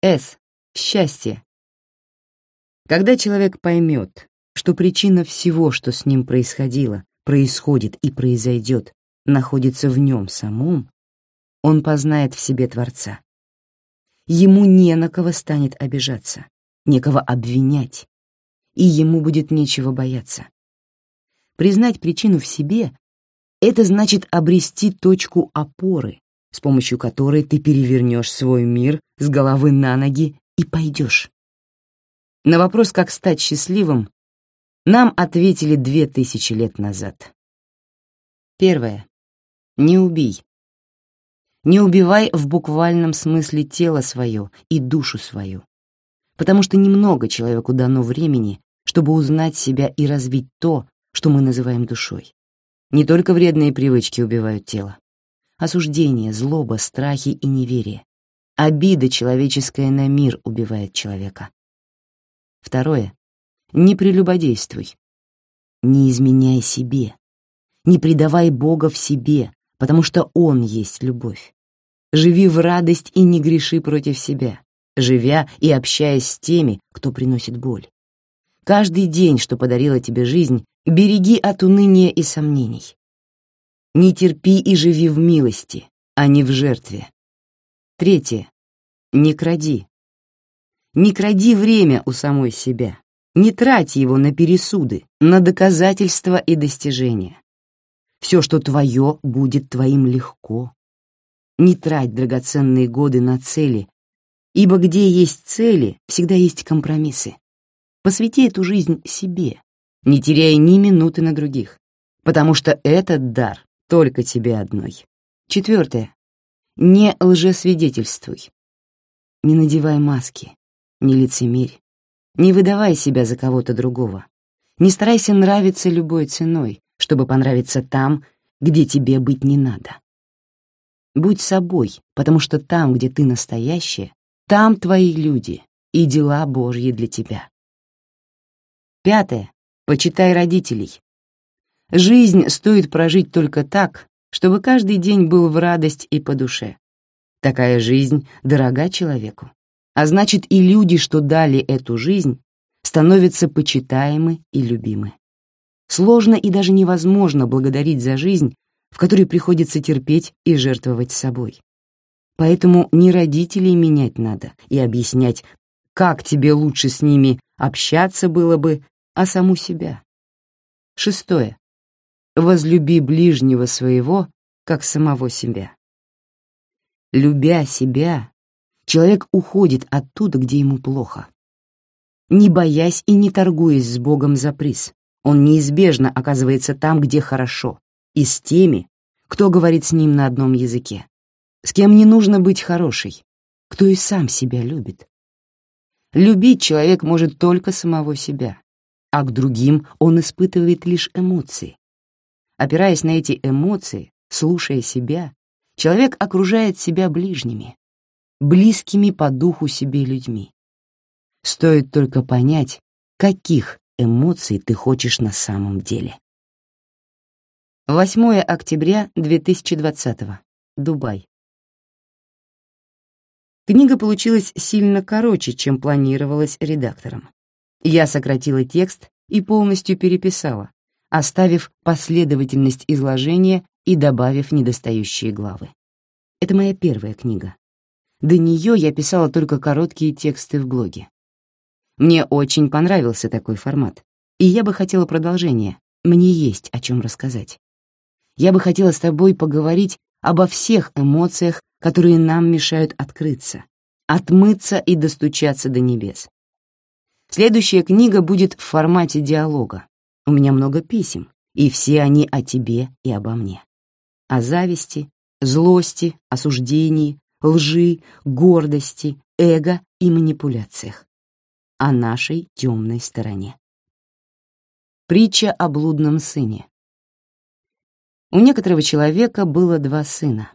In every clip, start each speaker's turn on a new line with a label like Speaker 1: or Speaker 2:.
Speaker 1: С. Счастье. Когда человек поймет, что причина всего, что с ним происходило, происходит и произойдет, находится в нем самом, он познает в себе Творца. Ему не на кого станет обижаться, некого обвинять, и ему будет нечего бояться. Признать причину в себе — это значит обрести точку опоры, с помощью которой ты перевернешь свой мир с головы на ноги и пойдешь. На вопрос, как стать счастливым, нам ответили две тысячи лет назад. Первое. Не убий. Не убивай в буквальном смысле тело свое и душу свою, потому что немного человеку дано времени, чтобы узнать себя и развить то, что мы называем душой. Не только вредные привычки убивают тело. Осуждение, злоба, страхи и неверие. Обида человеческая на мир убивает человека. Второе. Не прелюбодействуй. Не изменяй себе. Не предавай Бога в себе, потому что Он есть любовь. Живи в радость и не греши против себя, живя и общаясь с теми, кто приносит боль. Каждый день, что подарила тебе жизнь, береги от уныния и сомнений. Не терпи и живи в милости, а не в жертве. Третье. Не кради. Не кради время у самой себя. Не трать его на пересуды, на доказательства и достижения. Все, что твое, будет твоим легко. Не трать драгоценные годы на цели, ибо где есть цели, всегда есть компромиссы. Посвяти эту жизнь себе, не теряя ни минуты на других, потому что этот дар только тебе одной. Четвертое. Не лжесвидетельствуй. Не надевай маски, не лицемерь, не выдавай себя за кого-то другого. Не старайся нравиться любой ценой, чтобы понравиться там, где тебе быть не надо. Будь собой, потому что там, где ты настоящая, там твои люди и дела Божьи для тебя. Пятое. Почитай родителей. Жизнь стоит прожить только так, чтобы каждый день был в радость и по душе. Такая жизнь дорога человеку. А значит, и люди, что дали эту жизнь, становятся почитаемы и любимы. Сложно и даже невозможно благодарить за жизнь, в которой приходится терпеть и жертвовать собой. Поэтому не родителей менять надо и объяснять, как тебе лучше с ними общаться было бы, а саму себя. Шестое возлюби ближнего своего, как самого себя. Любя себя, человек уходит оттуда, где ему плохо. Не боясь и не торгуясь с Богом за приз, он неизбежно оказывается там, где хорошо, и с теми, кто говорит с ним на одном языке, с кем не нужно быть хорошей, кто и сам себя любит. Любить человек может только самого себя, а к другим он испытывает лишь эмоции, Опираясь на эти эмоции, слушая себя, человек окружает себя ближними, близкими по духу себе людьми. Стоит только понять, каких эмоций ты хочешь на самом деле. 8 октября 2020. Дубай. Книга получилась сильно короче, чем планировалось редактором. Я сократила текст и полностью переписала, оставив последовательность изложения и добавив недостающие главы. Это моя первая книга. До нее я писала только короткие тексты в блоге. Мне очень понравился такой формат, и я бы хотела продолжения, мне есть о чем рассказать. Я бы хотела с тобой поговорить обо всех эмоциях, которые нам мешают открыться, отмыться и достучаться до небес. Следующая книга будет в формате диалога, у меня много писем, и все они о тебе и обо мне. О зависти, злости, осуждении, лжи, гордости, эго и манипуляциях. О нашей темной стороне. Притча о блудном сыне. У некоторого человека было два сына.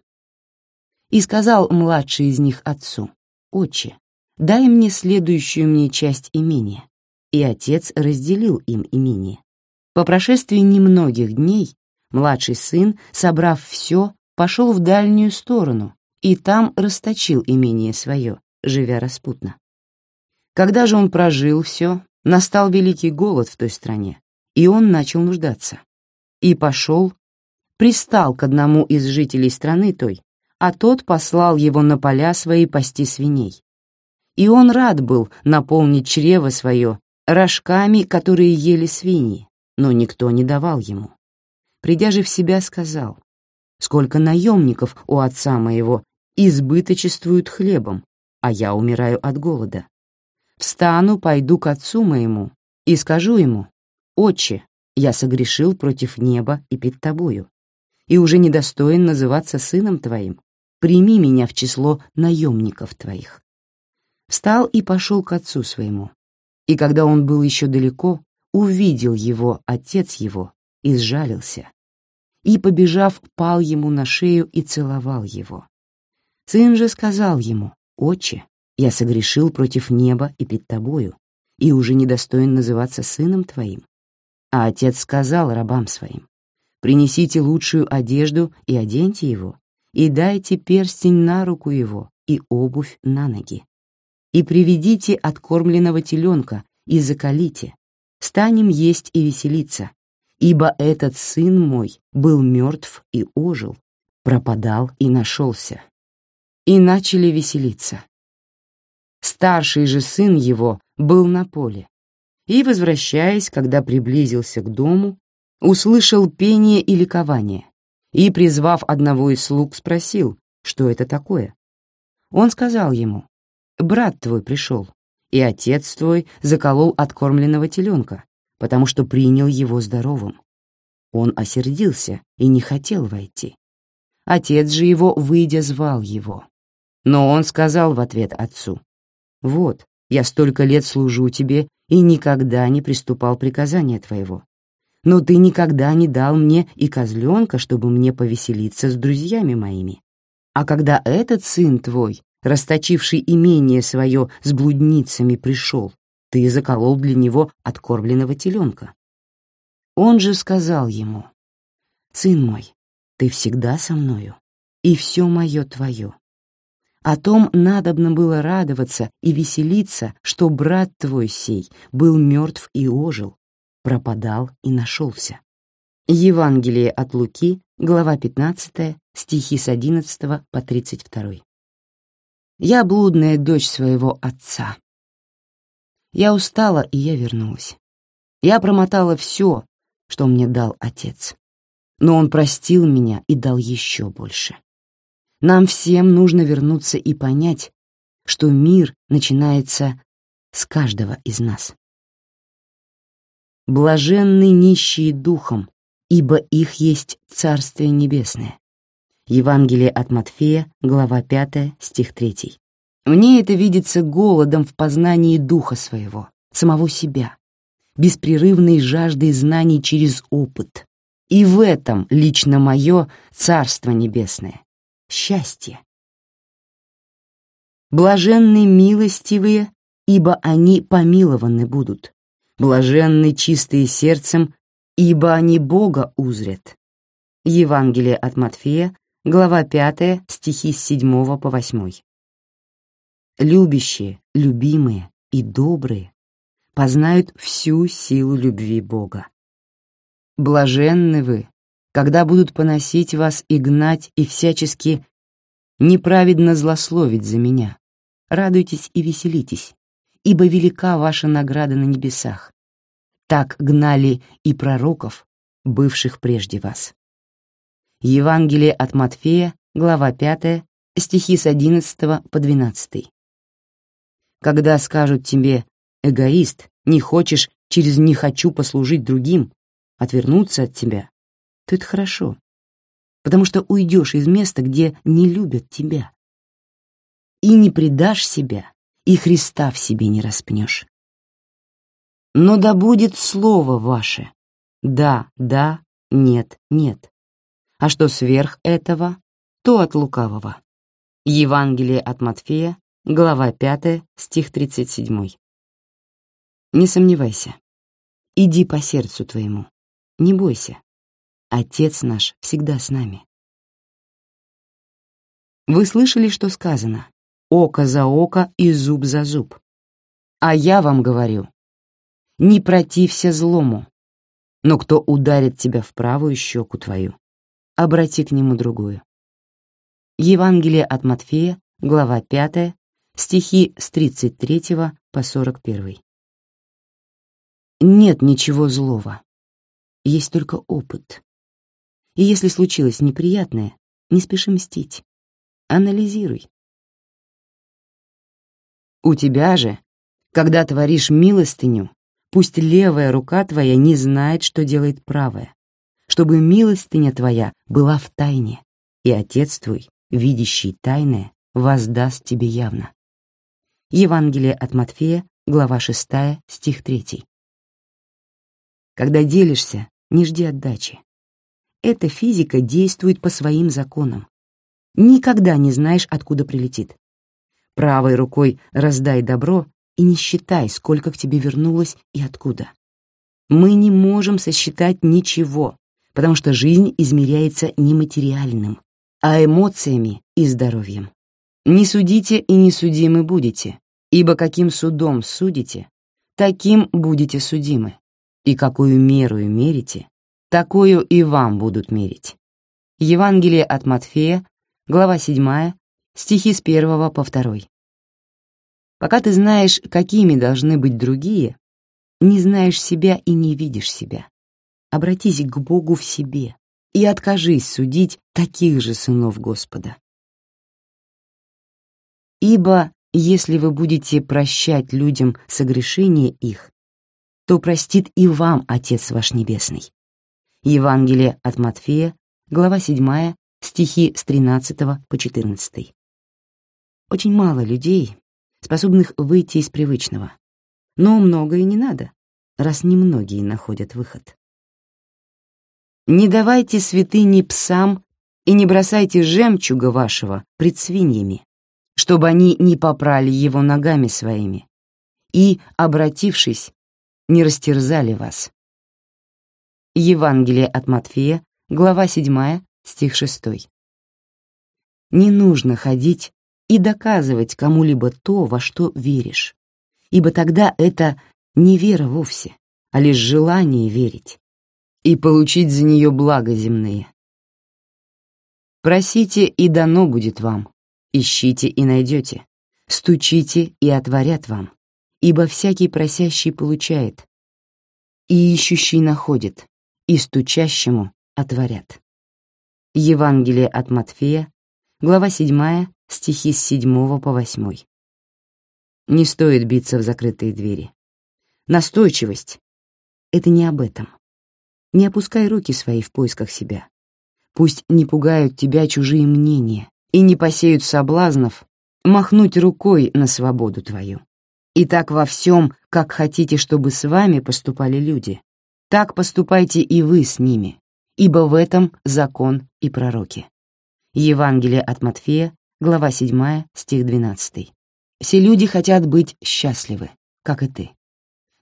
Speaker 1: И сказал младший из них отцу, «Отче, дай мне следующую мне часть имения». И отец разделил им имение. По прошествии немногих дней младший сын, собрав все, пошел в дальнюю сторону и там расточил имение свое, живя распутно. Когда же он прожил все, настал великий голод в той стране, и он начал нуждаться. И пошел, пристал к одному из жителей страны той, а тот послал его на поля свои пасти свиней. И он рад был наполнить чрево свое рожками, которые ели свиньи, но никто не давал ему. Придя же в себя, сказал, «Сколько наемников у отца моего избыточествуют хлебом, а я умираю от голода. Встану, пойду к отцу моему и скажу ему, «Отче, я согрешил против неба и перед тобою, и уже недостоин называться сыном твоим. Прими меня в число наемников твоих». Встал и пошел к отцу своему. И когда он был еще далеко, увидел его отец его и сжалился. И, побежав, пал ему на шею и целовал его. Сын же сказал ему, «Отче, я согрешил против неба и пред тобою, и уже недостоин называться сыном твоим». А отец сказал рабам своим, «Принесите лучшую одежду и оденьте его, и дайте перстень на руку его и обувь на ноги. И приведите откормленного теленка и закалите, станем есть и веселиться, ибо этот сын мой был мертв и ожил, пропадал и нашелся, и начали веселиться. Старший же сын его был на поле, и, возвращаясь, когда приблизился к дому, услышал пение и ликование, и, призвав одного из слуг, спросил, что это такое. Он сказал ему, «Брат твой пришел, и отец твой заколол откормленного теленка, потому что принял его здоровым. Он осердился и не хотел войти. Отец же его, выйдя, звал его. Но он сказал в ответ отцу, «Вот, я столько лет служу тебе и никогда не приступал приказания твоего. Но ты никогда не дал мне и козленка, чтобы мне повеселиться с друзьями моими. А когда этот сын твой, расточивший имение свое с блудницами, пришел, ты заколол для него откормленного теленка». Он же сказал ему, «Сын мой, ты всегда со мною, и все мое твое. О том надобно было радоваться и веселиться, что брат твой сей был мертв и ожил, пропадал и нашелся. Евангелие от Луки, глава 15, стихи с 11 по 32. Я блудная дочь своего отца. Я устала, и я вернулась. Я промотала все, что мне дал отец. Но он простил меня и дал еще больше. Нам всем нужно вернуться и понять, что мир начинается с каждого из нас. Блаженны нищие духом, ибо их есть Царствие Небесное. Евангелие от Матфея, глава 5, стих 3. Мне это видится голодом в познании духа своего, самого себя, беспрерывной жаждой знаний через опыт. И в этом лично мое Царство Небесное счастье. Блаженны милостивые, ибо они помилованы будут. Блаженны чистые сердцем, ибо они Бога узрят. Евангелие от Матфея, глава 5, стихи с 7 по 8. Любящие, любимые и добрые познают всю силу любви Бога. Блаженны вы, когда будут поносить вас и гнать, и всячески неправедно злословить за меня. Радуйтесь и веселитесь, ибо велика ваша награда на небесах. Так гнали и пророков, бывших прежде вас. Евангелие от Матфея, глава 5, стихи с 11 по 12. Когда скажут тебе «эгоист», не хочешь через «не хочу» послужить другим, отвернуться от тебя, то это хорошо, потому что уйдешь из места, где не любят тебя. И не предашь себя, и Христа в себе не распнешь. Но да будет слово ваше. Да, да, нет, нет. А что сверх этого, то от лукавого. Евангелие от Матфея, глава 5, стих 37. Не сомневайся. Иди по сердцу твоему. Не бойся. Отец наш всегда с нами. Вы слышали, что сказано? око за око и зуб за зуб. А я вам говорю, не протився злому, но кто ударит тебя в правую щеку твою, обрати к нему другую. Евангелие от Матфея, глава 5, стихи с 33 по 41. Нет ничего злого, есть только опыт. И если случилось неприятное, не спеши мстить. Анализируй. У тебя же, когда творишь милостыню, пусть левая рука твоя не знает, что делает правая, чтобы милостыня твоя была в тайне, и Отец твой, видящий тайное, воздаст тебе явно. Евангелие от Матфея, глава 6, стих 3. Когда делишься, не жди отдачи. Эта физика действует по своим законам. Никогда не знаешь, откуда прилетит. Правой рукой раздай добро и не считай, сколько к тебе вернулось и откуда. Мы не можем сосчитать ничего, потому что жизнь измеряется не материальным, а эмоциями и здоровьем. Не судите и не судимы будете, ибо каким судом судите, таким будете судимы, и какую меру мерите, такую и вам будут мерить. Евангелие от Матфея, глава 7, стихи с 1 по 2. Пока ты знаешь, какими должны быть другие, не знаешь себя и не видишь себя. Обратись к Богу в себе и откажись судить таких же сынов Господа. Ибо если вы будете прощать людям согрешения их, то простит и вам Отец ваш Небесный. Евангелие от Матфея, глава 7, стихи с 13 по 14. Очень мало людей, способных выйти из привычного. Но многое не надо, раз немногие находят выход. Не давайте святыни псам и не бросайте жемчуга вашего пред свиньями, чтобы они не попрали его ногами своими и, обратившись, не растерзали вас. Евангелие от Матфея, глава 7, стих 6. Не нужно ходить и доказывать кому-либо то, во что веришь, ибо тогда это не вера вовсе, а лишь желание верить и получить за нее благо земные. Просите, и дано будет вам, ищите и найдете, стучите и отворят вам, ибо всякий просящий получает, и ищущий находит, и стучащему отворят. Евангелие от Матфея, глава 7, стихи с 7 по 8. Не стоит биться в закрытые двери. Настойчивость — это не об этом. Не опускай руки свои в поисках себя. Пусть не пугают тебя чужие мнения и не посеют соблазнов махнуть рукой на свободу твою. И так во всем, как хотите, чтобы с вами поступали люди, так поступайте и вы с ними, ибо в этом закон и пророки. Евангелие от Матфея, глава 7, стих 12. Все люди хотят быть счастливы, как и ты.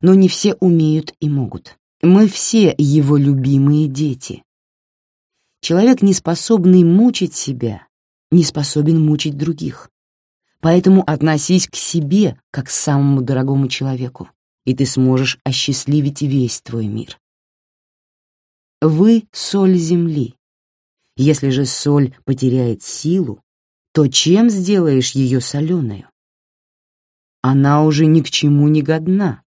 Speaker 1: Но не все умеют и могут. Мы все его любимые дети. Человек, не способный мучить себя, не способен мучить других. Поэтому относись к себе как к самому дорогому человеку, и ты сможешь осчастливить весь твой мир. Вы — соль земли. Если же соль потеряет силу, то чем сделаешь ее соленую? Она уже ни к чему не годна.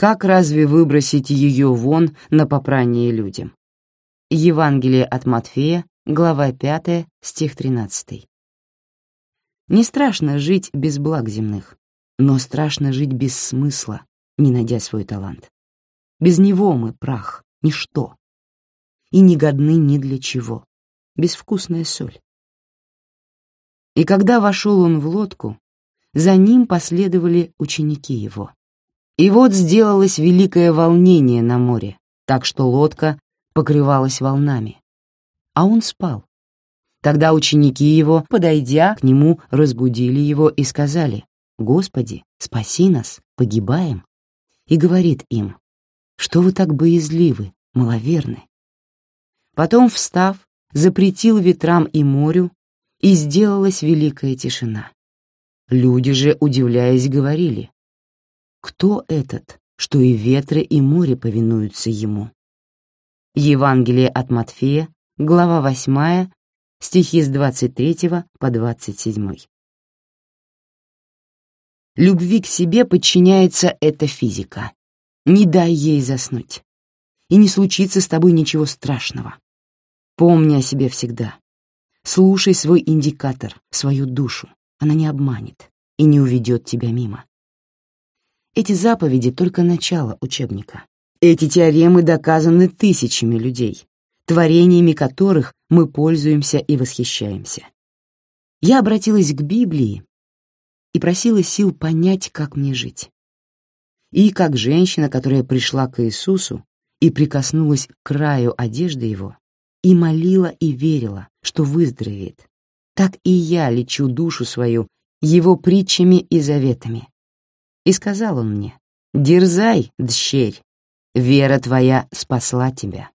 Speaker 1: Как разве выбросить ее вон на попрание людям? Евангелие от Матфея, глава 5, стих 13. Не страшно жить без благ земных, но страшно жить без смысла, не найдя свой талант. Без него мы прах, ничто. И не годны ни для чего. Безвкусная соль. И когда вошел он в лодку, за ним последовали ученики его. И вот сделалось великое волнение на море, так что лодка покрывалась волнами. А он спал. Тогда ученики его, подойдя к нему, разбудили его и сказали, «Господи, спаси нас, погибаем». И говорит им, «Что вы так боязливы, маловерны?» Потом, встав, запретил ветрам и морю, и сделалась великая тишина. Люди же, удивляясь, говорили, «Кто этот, что и ветры, и море повинуются ему?» Евангелие от Матфея, глава 8, стихи с 23 по 27. Любви к себе подчиняется эта физика. Не дай ей заснуть. И не случится с тобой ничего страшного. Помни о себе всегда. Слушай свой индикатор, свою душу. Она не обманет и не уведет тебя мимо. Эти заповеди — только начало учебника. Эти теоремы доказаны тысячами людей, творениями которых мы пользуемся и восхищаемся. Я обратилась к Библии и просила сил понять, как мне жить. И как женщина, которая пришла к Иисусу и прикоснулась к краю одежды Его, и молила и верила, что выздоровеет, так и я лечу душу свою Его притчами и заветами. И сказал он мне, «Дерзай, дщерь, Вера твоя спасла тебя.